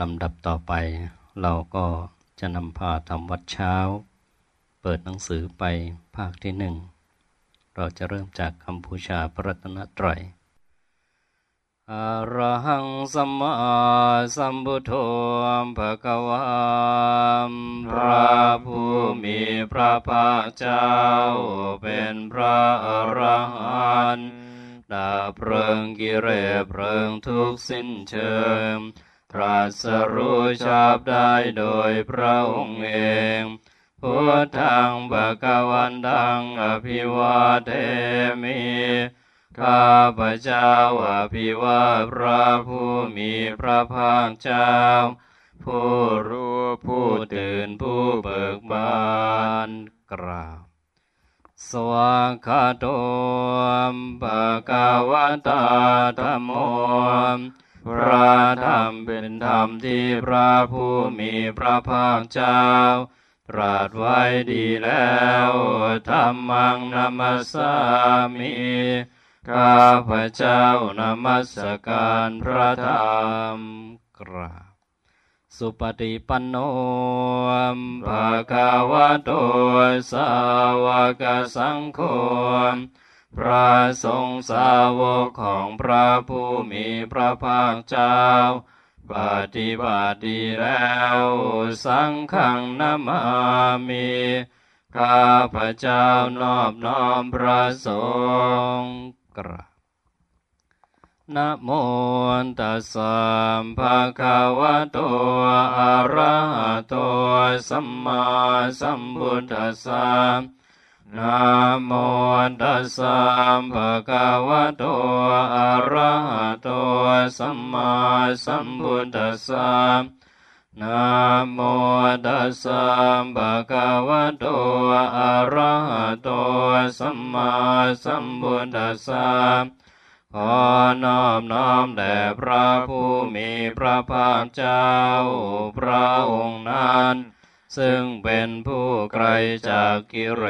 ลำดับต่อไป เราก็จะนำพาทำวัดเช้า เปิดหนังสือไปภาคที่หนึ่ง เราจะเริ่มจากคำพูชาพระรัตนตรัยอรหังสัมมาสัมพุทโธภะคะวาพระผู้มีพระภาคเจ้า เป็นพระอรหันต์ดาเพลิงกิเลสเพลิงทุกสิ้นเชิง ตรัสรู้ชอบได้โดยพระองค์เอง พุทธังบกวันดังอภิวาเทมิ ข้าพระเจ้าอภิวาพระผู้มีพระภาคเจ้า ผู้รู้ผู้ตื่นผู้เบิกบานกราบสวากขาโตมปะกาวตาธรรมโม พระธรรมเป็นธรรมที่พระผู้มีพระภาคเจ้า ตรัสไว้ดีแล้วธรรมังนามัสสามิข้าพระเจ้านมัสการพระธรรมกราบสุปฏิปันโนภะคะวะโตสาวกสังโฆ พระสงฆ์สาวกของพระผู้มีพระภาคเจ้า ปฏิบัติดีแล้ว สังฆังนามามิข้าพระเจ้านอบน้อมพระสงฆ์กราบนะโมตัสสะภะคะวะโต อะระหะโต สัมมาสัมพุทธัสสะ นะโมตัสสะภะคะวะโต อะระหะโต สัมมาสัมพุทธัสสะนะโมตัสสะภะคะวะโต อะระหะโต สัมมาสัมพุทธัสสะขอนอบน้อมแด่พระผู้มีพระภาคเจ้าพระองค์นั้น ซึ่งเป็นผู้ไกลจากกิเล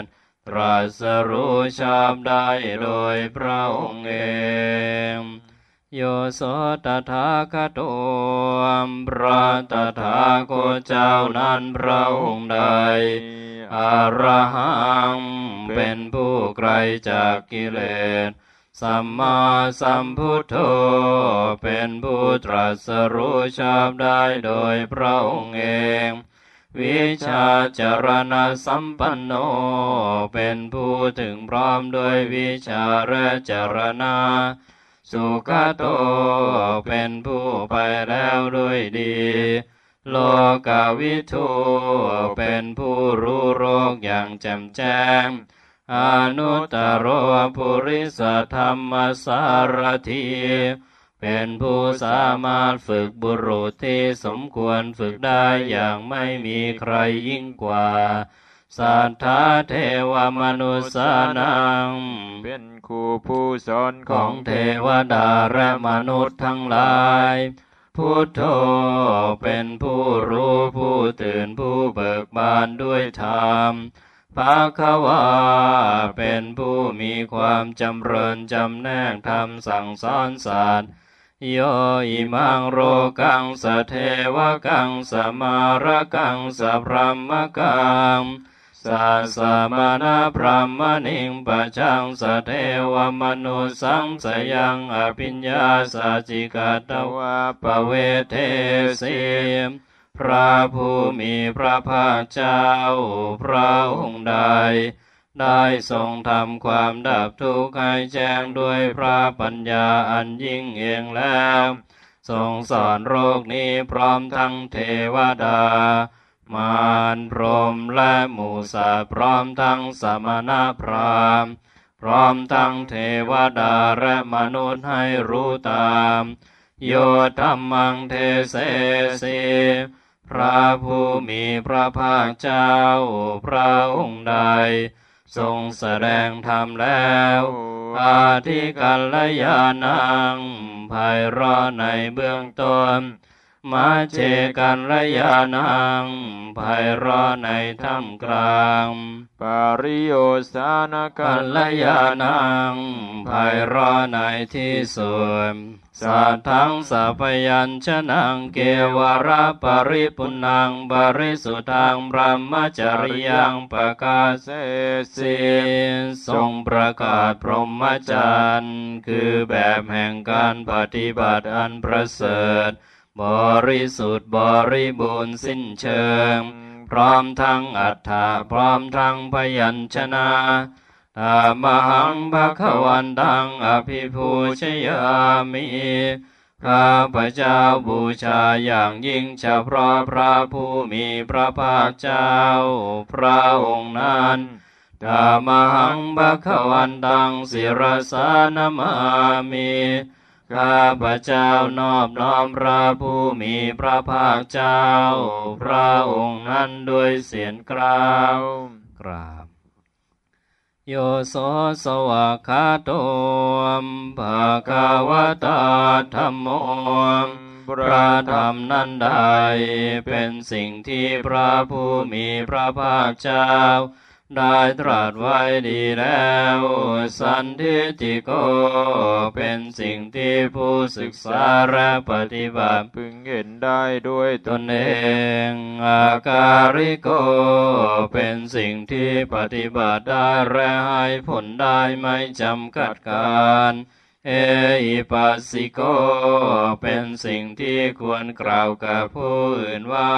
สตรัสรู้ชอบได้โดยพระองค์เองโยโสตถาคโตพระตถาคตเจ้านั้นพระองค์ใดอรหังเป็นผู้ไกลจากกิเลส สัมมาสัมพุทโธเป็นผู้ตรัสรู้ชอบได้โดยพระองค์เอง วิชาจารณะสัมปันโน เป็นผู้ถึงพร้อมด้วยวิชาและจารณะสุขโต เป็นผู้ไปแล้วด้วยดี โลกาวิทูเป็นผู้รู้โรคอย่างแจ่มแจ้ง อนุตตรปุริสธรรมสารที เป็นผู้สามารถฝึกบุรุษที่สมควรฝึกได้อย่างไม่มีใครยิ่งกว่าสัทธาเทวมนุษานัง เป็นครูผู้สอนของงเทวดาและมนุษย์ทั้งหลาย พุทโธเป็นผู้รู้ผู้ตื่นผู้เบิกบานด้วยธรรมภาควาเป็นผู้มีความจำเริญจำแนกธรรมสั่งสอนสัตว์ โยอิมังโรกังสเทวกังสมารกังสพรหมกังสัสมานาพรหมณิงปะชังสเทวมนุสังสยังอภิญญาสัจิกาตวะปเวเทสีพระผู้มีพระภาคเจ้าพระองค์ใด ได้ทรงทำความดับทุกข์ให้แจ้งด้วยพระปัญญาอันยิ่งเองแล้วทรงสอนโรคนี้พร้อมทั้งเทวดา มารพรมและหมูสัตว์พร้อมทั้งสมณพราหมณ์พร้อมทั้งเทวดาและมนุษย์ให้รู้ตาม โยธรรมังเทเสสีพระผู้มีพระภาคเจ้าพระองค์ใด ทรงแสดงธรรมแล้วอาทิกัลยานังภายรอในเบื้องต้น มาเจกันระยานังไพเราะในถ้ำกลาง ปาริโยสานกักัลลยานังไพเราะในที่สุดสัทธังสัพยัญชนะเกวระปริปุนังบริสุทธังบรมจริยังประกาศเสสิทรงประกาศพรหมจรรย์ คือแบบแห่งการปฏิบัติอันประเสริฐ บริสุทธิ์บริบูรณ์สิ้นเชิง พร้อมทั้งอัฏฐาพร้อมทั้งพยัญชนะธรรมหังภควันตังอภิภูชยามิข้าพระเจ้าบูชาอย่างยิ่งเฉพาะพระผู้มีพระภาคเจ้า พระองค์นั้นธรรมหังภควันตังศิรสานมามิ ข้าพระเจ้านอบน้อมพระผู้มีพระภาคเจ้า พระองค์นั้นด้วยเสียงกล่าวกราบโยโสสวากขาโตมภะคะวะตาธัมโมพระธรรมนั้นใดเป็นสิ่งที่พระผู้มีพระภาคเจ้า ได้ตรัสไว้ดีแล้ว สันทิติโก เป็นสิ่งที่ผู้ศึกษาและปฏิบัติพึงเห็นได้ด้วยตนเองงอาการิโก เป็นสิ่งที่ปฏิบัติได้และให้ผลได้ไม่จำกัดการเออิปัสสิโก เป็นสิ่งที่ควรกล่าวกับผู้อื่นว่า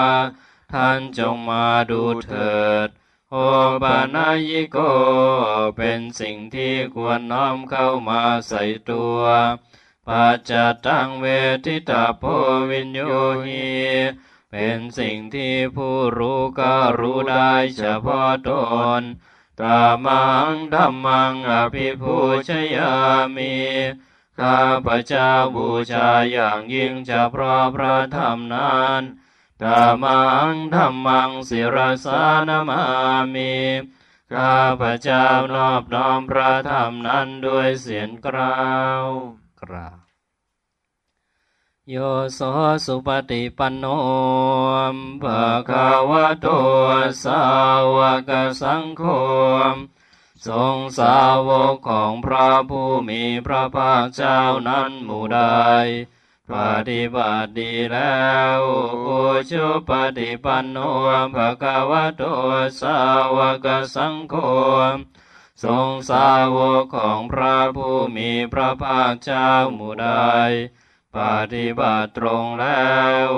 ท่านจงมาดูเถิด โอปานายิโก เป็นสิ่งที่ควรน้อมเข้ามาใส่ตัวปัจจตังเวทิตาโพวินโยหีเป็นสิ่งที่ผู้รู้ก็รู้ได้เฉพาะตนตามังธรรมังอภิภูชยามิข้าพระเจ้าบูชาอย่างยิ่งเฉพาะพระธรรมนั้น ตามังธรรมังศิรสานมามิข้าพระเจ้านอบน้อมพระธรรมนั้นด้วยเสียงกล่าวกราบโยโสสุปฏิปันโนภะคะวะโตสาวกสังโฆทรงสาวกของพระผู้มีพระภาคเจ้านั้นหมู่ใด ปฏิบัติดีแล้วอุชุปฏิปันโนภะคะวะโตสาวกสังโฆทรงสาวกของพระผู้มีพระภาคเจ้าหมู่ใดปฏิบัติตรงแล้ว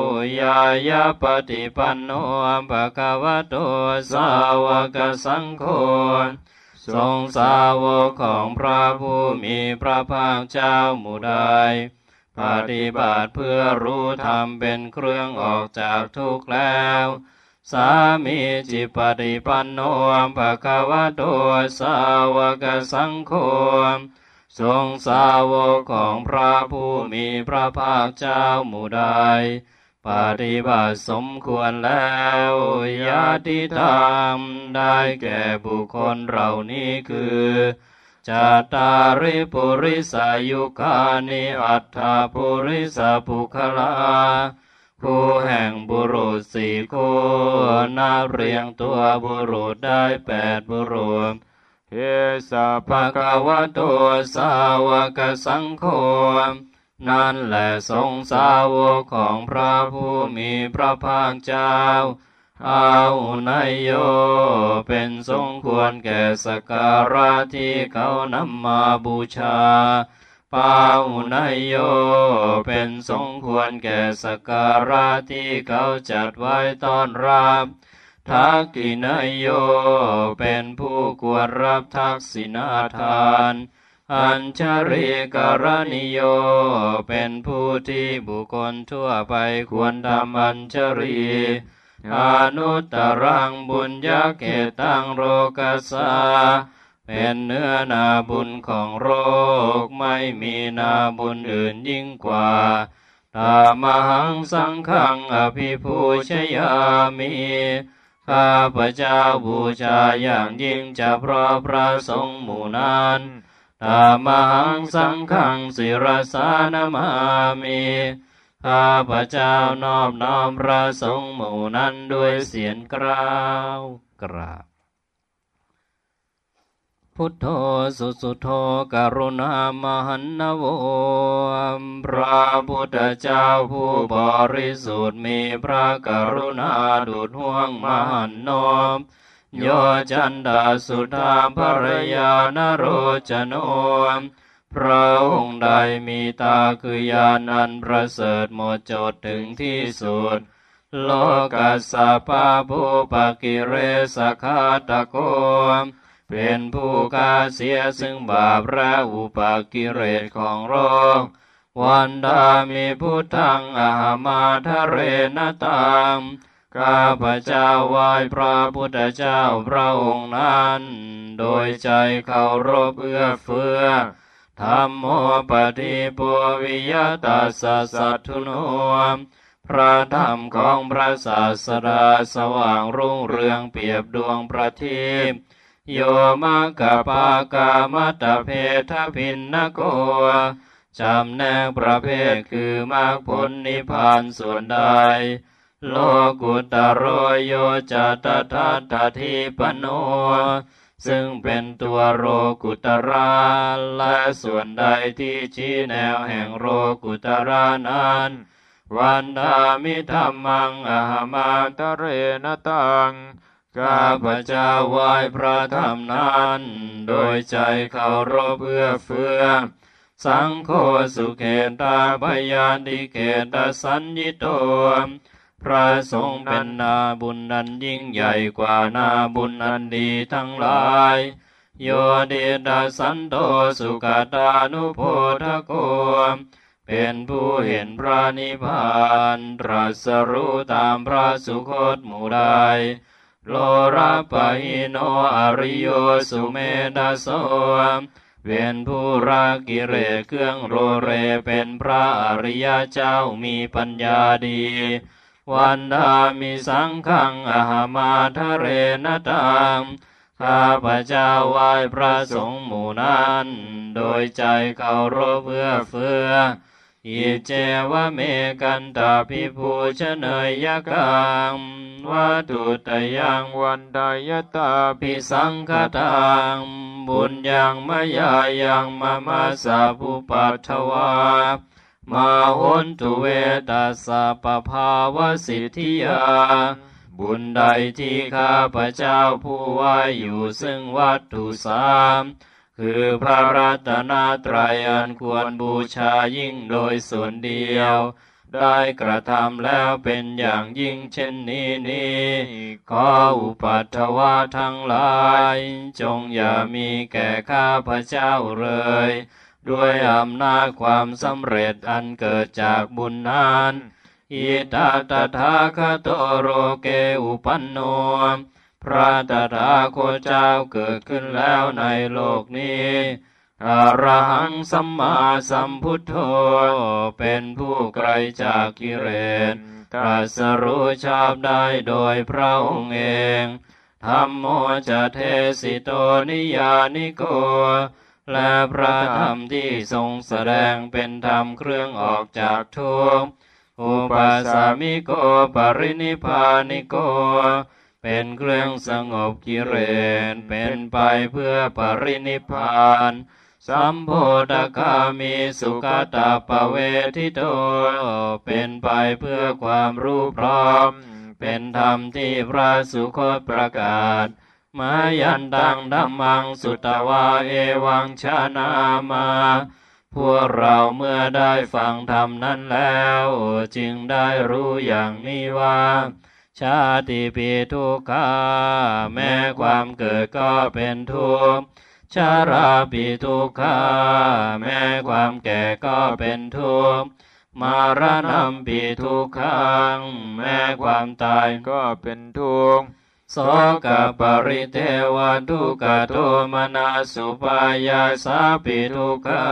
ยายาปฏิปันโนภะคะวะโตสาวกสังโฆทรงสาวกของพระผู้มีพระภาคเจ้าหมู่ใด ปฏิบัติเพื่อรู้ธรรมเป็นเครื่องออกจากทุกข์แล้ว สามีจิปฏิปันโนภะคะวะโตสาวกสังโฆทรงสาวกของพระผู้มีพระภาคเจ้าหมู่ใดปฏิบัติสมควรแล้วญาติธรรมได้แก่บุคคลเหล่านี้คือ จตาริปุริสายุคานิอัตถาปุริสปุคลาผู้แห่งบุรุษสี่คู่นับเรียงตัวบุรุษได้แปดบุรุษเฮสะภะภะคะวะโตสาวกสังโฆนั่นแหละทรงสาวกของพระผู้มีพระภาคเจ้า อาหุนายโย เป็นสมควรแก่สการะที่เขานำมาบูชา ปาหุนายโย เป็นสมควรแก่สกการะที่เขาจัดไว้ต้อนรับทักกินายโย เป็นผู้ควรรับทักษิณาทาน อัญชริกรณิโย เป็นผู้ที่บุคคลทั่วไปควรทำอัญชรี อนุตตรังบุญญาเกตังโรกัสสาเป็นเนื้อนาบุญของโรคไม่มีนาบุญอื่นยิ่งกว่าตามหังสังฆังอภิภูชยามิข้าพระเจ้าบูชาอย่างยิ่งจะเพราะพระสงฆ์หมู่นั้นตามหังสังฆังศิรสานมามิ ข้าพระเจ้านอบน้อมพระสงฆ์หมู่นั้นด้วยเสียงกล่าวกราบพุทโธสุสุโธกรุณามหันนโวพระพุทธเจ้าผู้บริสุทธิ์มีพระกรุณาดุจห่วงมหันนบโยจันดาสุธาภรยานโรจโนม พระองค์ใดมีตาคือญาณันประเสริฐหมดจดถึงที่สุด โลกัสสะปาภูปกิเรสคาตะโกเป็นผู้กาเสียซึ่งบาปและอุปกิเลสของโลกวันดามีพุทธังอามาทะเรนตังข้าพเจ้าไหว้พระพุทธเจ้าพระองค์นั้น โดยใจเคารพเอื้อเฟื้อ ธรรมโมปฏิปัววิยตาสัสสัทธุโนพระธรรมของพระศาสดาสว่างรุ่งเรืองเปียบดวงประทีปโยมกะปากามัตตเพทพินนโกจำแนกประเภทคือมรรคผลนิพพานส่วนใด โลกุตโรโยจัตทัตถทิปโน ซึ่งเป็นตัวโรกุตระและส่วนใดที่ชี้แนวแห่งโรกุตระนั้นวันดามิธรรมังอามาตะเรนตังข้าพเจ้าไหวพระธรรมนั้น โดยใจเคารพเพื่อเฟื่อ สังโฆสุเขตาพยานิเขตสัญญิโต พระสงฆ์เป็นนาบุญนันยิ่งใหญ่กว่านาบุญนันดีทั้งหลายโยเดดาสันโตสุกตานุโพธโกเป็นผู้เห็นพระนิพพานตรัสรู้ตามพระสุคตหมู่ใดโลราปะหิโนอริโยสุเมดาโสเป็นผู้รักกิเลสเครื่องโรเรเป็นพระอริยเจ้ามีปัญญาดี วันดามิสังขังอาหามาทะเรนตังข้าพเจ้าไหว้พระสงฆ์หมู่นั้น โดยใจเคารพเพื่อเฟื่ออิเจวะเมกันตาพิภูชเนยยกังวัตุตยังวันดายตาพิสังคตังบุญยังมายายังมามาสาภูปัทวา มาหุนตุเวตัสสะปภาวสิทธิยา บุญใดที่ข้าพระเจ้าผู้ว่าอยู่ซึ่งวัตถุสามคือพระรัตนตรัยอันควรบูชายิ่งโดยส่วนเดียว ได้กระทำแล้วเป็นอย่างยิ่งเช่นนี้นี้ขออุปัตถวาทั้งหลาย จงอย่ามีแก่ข้าพระเจ้าเลย ด้วยอำนาจความสำเร็จอันเกิดจากบุญนั้นอิตาตถาคโตโรเกอุปันโน พระตถาคตเจ้าเกิดขึ้นแล้วในโลกนี้อรหังสัมมาสัมพุทโธเป็นผู้ไกลจากกิเลสตรัสรู้ชอบได้โดยพระองค์เองธรรมโมจะเทสิโตนิยานิโก และพระธรรมที่ทรงแสดงเป็นธรรมเครื่องออกจากทุกข์อุปสามิโกปรินิพานิโก เป็นเครื่องสงบกิเลสเป็นไปเพื่อปรินิพพาน สัมโพธคามีสุขตาปเวทิโต เป็นไปเพื่อความรู้พร้อม เป็นธรรมที่พระสุคตประกาศ มายันตังธรรมังสุตวาเอวังชานามาพวกเราเมื่อได้ฟังธรรมนั้นแล้ว จึงได้รู้อย่างนี้ว่า ชาติปีทุกขาแม้ความเกิดก็เป็นทุกข์ชาราปีทุกขาแม้ความแก่ก็เป็นทุกข์มารณะปีทุกขังแม้ความตายก็เป็นทุกข์ โสกปริเทวทุกโทมนาสุปายาสาปิทุกขา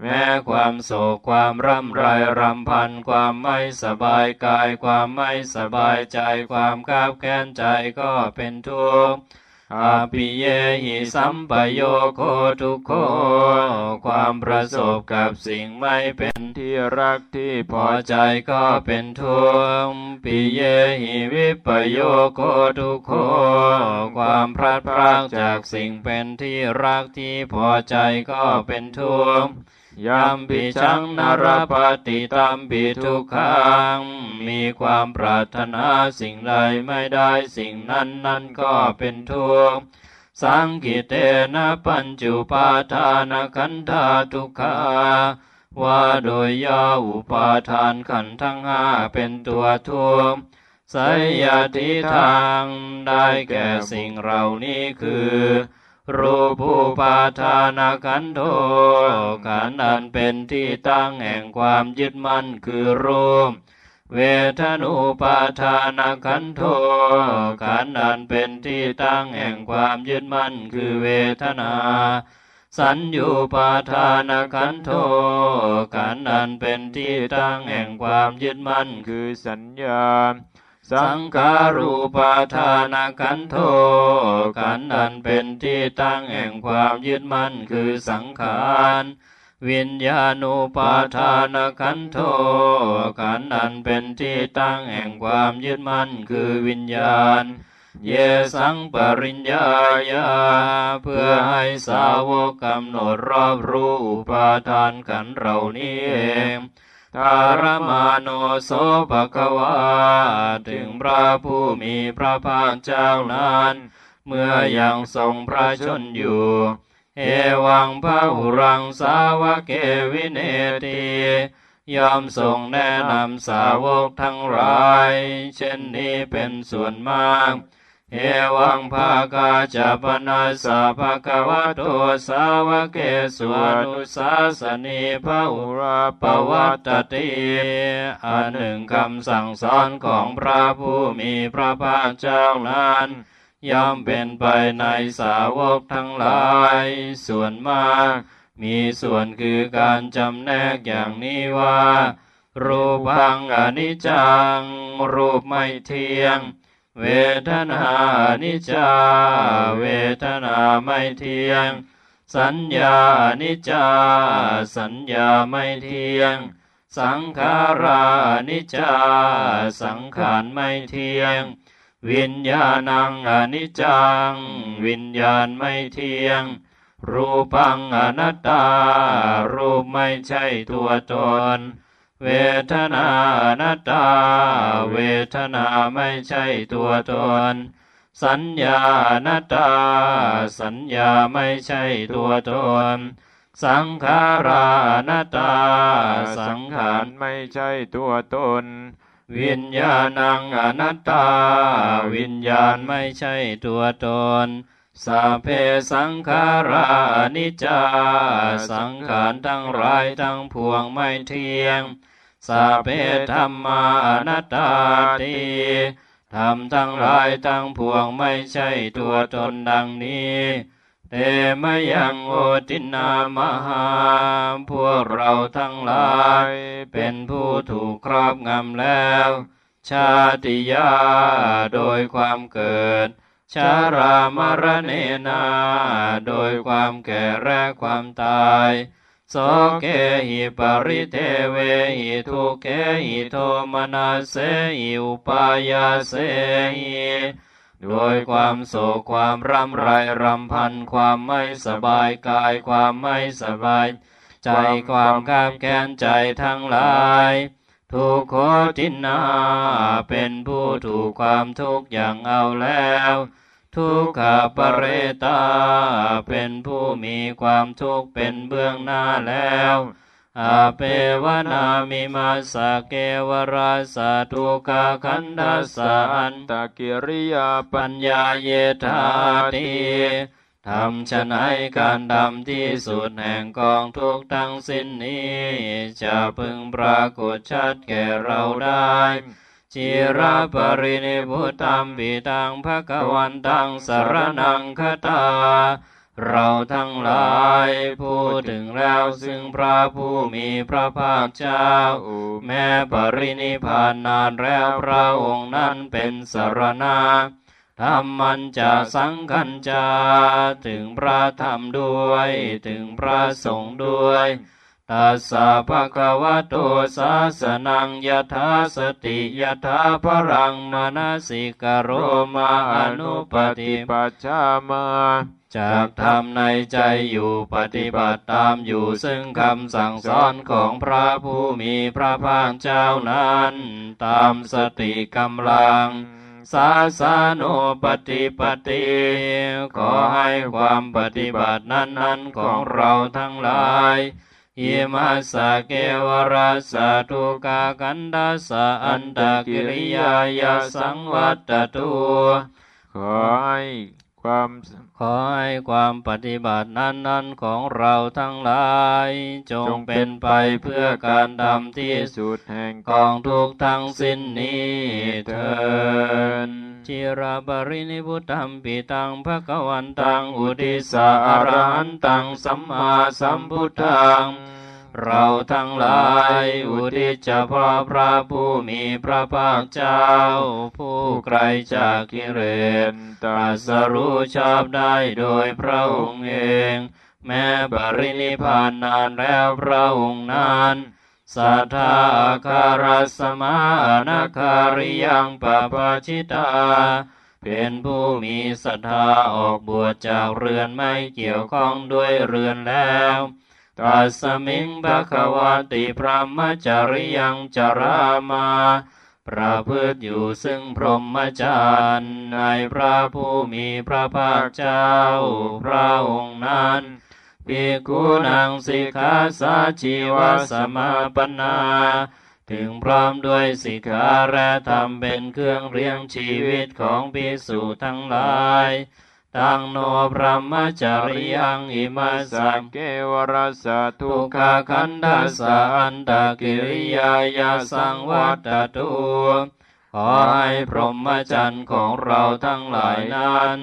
แม้ความโศกความร่ำไรรำพัน ความไม่สบายกาย ความไม่สบายใจ ความกาบแค้นใจก็เป็นทุกข์ อภิเยหิสัมปโยโคทุกโคความประสบกับสิ่งไม่เป็นที่รักที่พอใจใจก็เป็นทุกข์ปิเยหิวิปโยโคทุกโคความพลัดพรากจากสิ่งเป็นที่รักที่พอใจก็เป็นทุกข์ ยามปิชังนรปฏิตัมปิทุกขัง มีความปรารถนาสิ่งใดไม่ได้สิ่งนั้นนั่นก็เป็นทุกข์สังกิเตนะปัญจุปาทานขันธาทุกขาว่าโดยย่ออุปาทานขันทั้งห้าเป็นตัวทุกข์ไสยติทางได้แก่สิ่งเหล่านี้คือ รูปูปาทานขันโทขันอันเป็นที่ตั้งแห่งความยึดมั่นคือรูปเวทนุปาทานขันโทขันอันเป็นที่ตั้งแห่งความยึดมั่นคือเวทนา สัญญูปาทานขันโทขันอันเป็นที่ตั้งแห่งความยึดมั่นคือสัญญา สังการูปาทานขันโทขันธ์อันเป็นที่ตั้งแห่งความยึดมั่นคือสังขารวิญญาณุปาทานขันโทขันธ์อันเป็นที่ตั้งแห่งความยึดมั่นคือวิญญาณ เยสังปริญญายาเพื่อให้สาวกกำหนดรอบรู้อุปาทานขันเหล่านี้เอง ทารมาโนโสภควาถึงพระผู้มีพระภาคเจ้านั้น เมื่อยังทรงพระชนอยู่ เอวังพระหุรังสาวเกวินเนติยอมทรงแนะนำสาวกทั้งหลาย เช่นนี้เป็นส่วนมาก เอวังภากาจะปนาสาภะคะวะโตสาวกเกสวนุสาสนีพระอุอุรราปวัตติอันหนึ่งคำสั่งสอนของพระผู้มีพระภาคเจ้านั้นย่อมเป็นไปในสาวกทั้งหลาย ส่วนมาก มีส่วนคือการจำแนกอย่างนี้ว่า รูปังอนิจจัง รูปไม่เที่ยง เวทนานิจาเวทนาไม่เที่ยง สัญญานิจาสัญญาไม่เที่ยง สังขารานิจจาสังขารไม่เที่ยง วิญญาณังอนิจจัง วิญญาณไม่เที่ยง รูปังอนัตตา รูปไม่ใช่ตัวตน เวทนานัตตา เวทนาไม่ใช่ตัวตน สัญญานัตตา สัญญาไม่ใช่ตัวตน สังขารานัตตา สังขารไม่ใช่ตัวตน วิญญาณังอนัตตา วิญญาณไม่ใช่ตัวตนสัพเพสังขารานิจจา สังขารทั้งหลายทั้งพวงไม่เที่ยง สัพเพธรรมานัตตาติธรรมทั้งหลายทั้งพวงไม่ใช่ตัวตนดังนี้เตมยังโอตินามหา พวกเราทั้งหลาย เป็นผู้ถูกครอบงำแล้ว ชาติยาโดยความเกิด ชารามรณเนนา โดยความแก่และความตาย สเกหิปริเทเวหิทุเกหิโทมนาเสหิอุปายาเสหิโดยความโศกความรำไรรำพันความไม่สบายกายความไม่สบาย ใจความกาบแค้นใจทั้งหลายทุกโคตินาเป็นผู้ถูกความทุกข์อย่างเอาแล้ว ทุกขปเรตา เป็นผู้มีความทุกข์เป็นเบื้องหน้าแล้วอาเปวนามิมาสเกวราสาทุกขคันดัสสันตกิริยาปัญญาเยธาติทำฉะไหการดำที่สุดแห่งกองทุกข์ทั้งสิ้นนี้ จะพึงปรากฏชัดแก่เราได้ จิระปรินิพุตัมปิตังภะคะวันตังสารนังคตา เราทั้งหลายพูดถึงแล้วซึ่งพระผู้มีพระภาคเจ้า แม้ปรินิพพานนานแล้วพระองค์นั้นเป็นสารณะธรรมันจะสังคัญจาถึงพระธรรมด้วย ถึงพระสงฆ์ด้วย ตัสสะภะคะวะโตสาสนังยถาสติยถาพรังมนสิกโรมาอนุปฏิปัจฉามาจากธรรมในใจอยู่ปฏิบัติตามอยู่ซึ่งคำสั่งสอนของพระผู้มีพระภาคเจ้านั้น ตามสติกำลัง สาสาโนปฏิปฏิขอให้ความปฏิบัตินั้นๆของเราทั้งหลาย อิมาสสะเกวราสะทุกากันดาสะอันตกิริยายาสังวัตตุขอให้ความ ขอให้ความปฏิบัตินั้นๆของเราทั้งหลาย จงเป็นไปเพื่อการทำที่สุดแห่งกองทุกทั้งสิ้นนี้เถิดจิราบรินิพุตัมปิตังภะกวันตังอุติสาอรหันตังสัมมาสัมพุทธัง เราทั้งหลายอุทิศเฉพาะพระผู้มีพระภาคเจ้า ผู้ไกลจากกิเลสตรัสรู้ชอบได้โดยพระองค์เอง แม้ปรินิพพานนานแล้วพระองค์นั้นสัทธาคารสมานาคาริยังปปาชิตา เป็นผู้มีศรัทธาออกบวชจากเรือนไม่เกี่ยวข้องด้วยเรือนแล้ว ตัสมิงภะคะวะติพระมจริยังจารามาประพฤติอยู่ซึ่งพรหมจรรย์ในพระผู้มีพระภาคเจ้า พระองค์นั้นภิกขุนังสิกขาสาชีวสมาปนา ถึงพร้อมด้วยสิกขาและธรรมเป็นเครื่องเรียงชีวิตของภิกษุทั้งหลาย ตั้งโนพระมจริยัง อิมาสังกเกวรสะทุกขาคันดาสาอันตกิริยายาสังวัตตุขอให้พรหมจรรย์ของเราทั้งหลายนั้น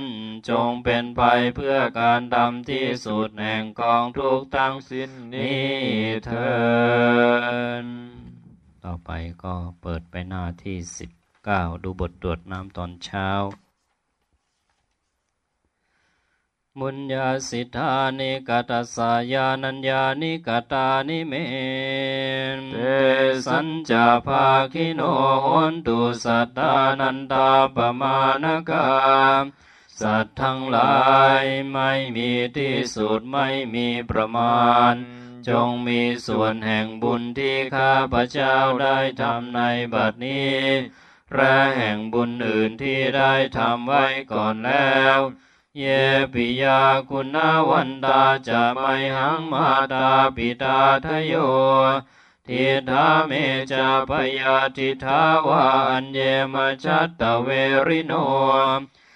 จงเป็นไปเพื่อการทำที่สุดแห่งกองทุกทั้งสิ้นนี้เถินต่อไปก็เปิดไปหน้าที่สิบเก้าดูบทตรวจน้ำตอนเช้า มุญญาสิทธานิกตัสสายานัญญานิกตานิเมนเตสัญจาภาคิโนโหนตุสัตตานันตาปมาณกาสัตว์ทั้งหลายไม่มีที่สุดไม่มีประมาณ จงมีส่วนแห่งบุญที่ข้าพเจ้าได้ทำในบัดนี้และแห่งบุญอื่นที่ได้ทำไว้ก่อนแล้ว เยปิยาคุณาวันตาจะไม่หังมาตาปิตาทะโยทิธาเมจะพยาทิทาวาอันเยมาชัตตะเวริโน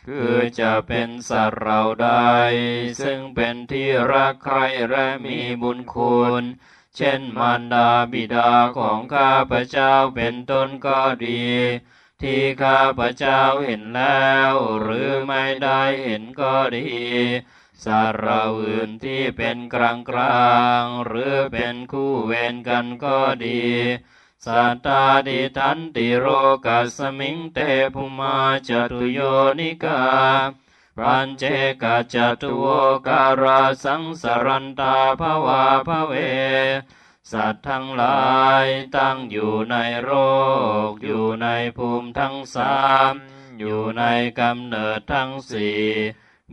คือจะเป็นสัตว์เราใดซึ่งเป็นที่รักใครและมีบุญคุณ เช่นมารดาบิดาของข้าพเจ้าเป็นต้นก็ดี ที่ข้าพเจ้าเห็นแล้ว หรือไม่ได้เห็นก็ดีสัตว์เราอื่นที่เป็นกลางกลางหรือเป็นคู่เวรกันก็ดีสัตตาดิทันติโรกัสมิงเตภุมาจตุโยนิกาปัญเจกจตุโวการาสังสรันตาภวาภเว สัตว์ทั้งหลายตั้งอยู่ในโรค อยู่ในภูมิทั้งสามอยู่ในกำเนิดทั้งสี่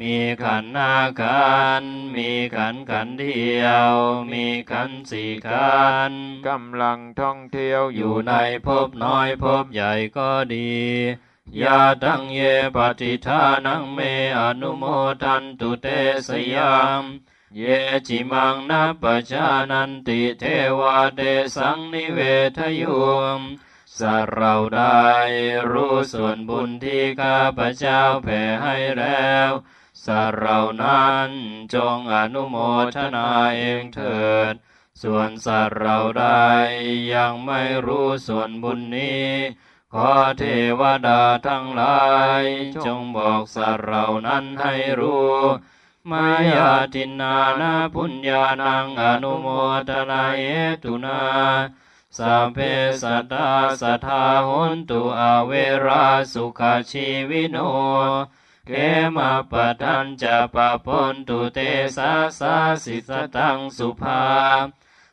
มีขันธ์ห้าขันธ์มีขันธ์ขันธ์เดียว มีขันธ์สี่ขันธ์กำลังท่องเที่ยวอยู่ยู่ในภพน้อยภพใหญ่ก็ดียาตังเยปฏิทานังเมอนุโมทันตุเตสยาม เยจิมังนัปปชานันติเทวาเตสังนิเวทยุมสัตว์เราได้รู้ส่วนบุญที่ข้าพเจ้าแผ่ให้แล้วสัตว์เรานั้นจงอนุโมทนาเองเถิด ส่วนสัตว์เราได้ยังไม่รู้ส่วนบุญนี้ ขอเทวดาทั้งหลาย จงบอกสัตว์เรานั้นให้รู้ มายาตินานาพุญญานังอนุโมทนาเอตุนาสัพเพสัตตาสัทธาหุนตุอาเวราสุขชีวิโนเกมาปทันจะปะปนตุเตสาสาสิสตังสุภา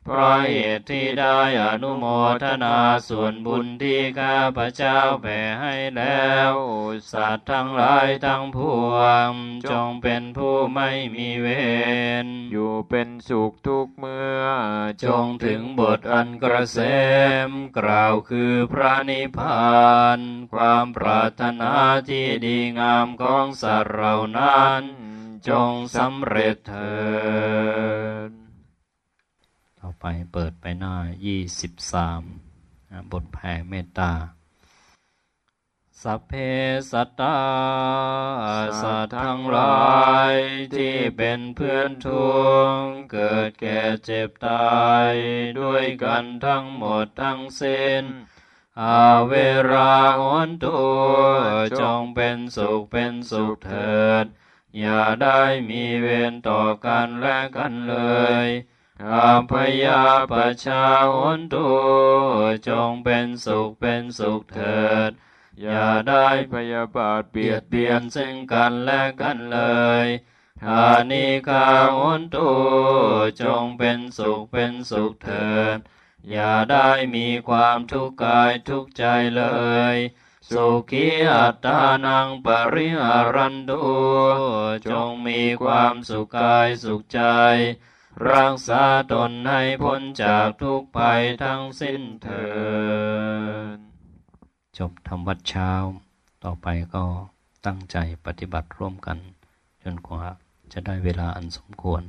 เพราะเหตุที่ได้อนุโมทนาส่วนบุญที่ข้าพเจ้าแผ่ให้แล้วสัตว์ทั้งหลายทั้งพวง จงเป็นผู้ไม่มีเวรอยู่เป็นสุขทุกเมื่อ จงถึงบทอันกระเสม กล่าวคือพระนิพพาน ความปรารถนาที่ดีงามของสัตว์เหล่านั้น จงสำเร็จเถิด ต่อไปเปิดไปหน้า 23 บทแผ่เมตตา สัพเพสัตตา สัตว์ทั้งหลายที่เป็นเพื่อนทุกข์เกิดแก่เจ็บตาย ด้วยกันทั้งหมดทั้งสิ้นอาเวราหนตุจงเป็นสุขเป็นสุขเถิด อย่าได้มีเวรต่อกันและกันเลย อาพยาปชาหนตุจงเป็นสุขเป็นสุขเถิด อย่าได้พยาบาทเบียดเบียนซึ่งกันและกันเลยอานิคาหนตุจงเป็นสุขเป็นสุขเถิด อย่าได้มีความทุกข์กายทุกข์ใจเลย สุขีอัตตานังปริหารันตุจงมีความสุขกายสุขใจ รักษาตนให้พ้นจากทุกภัยทั้งสิ้นเถิดจบทำวัดเช้า ต่อไปก็ตั้งใจปฏิบัติร่วมกัน จนกว่าจะได้เวลาอันสมควร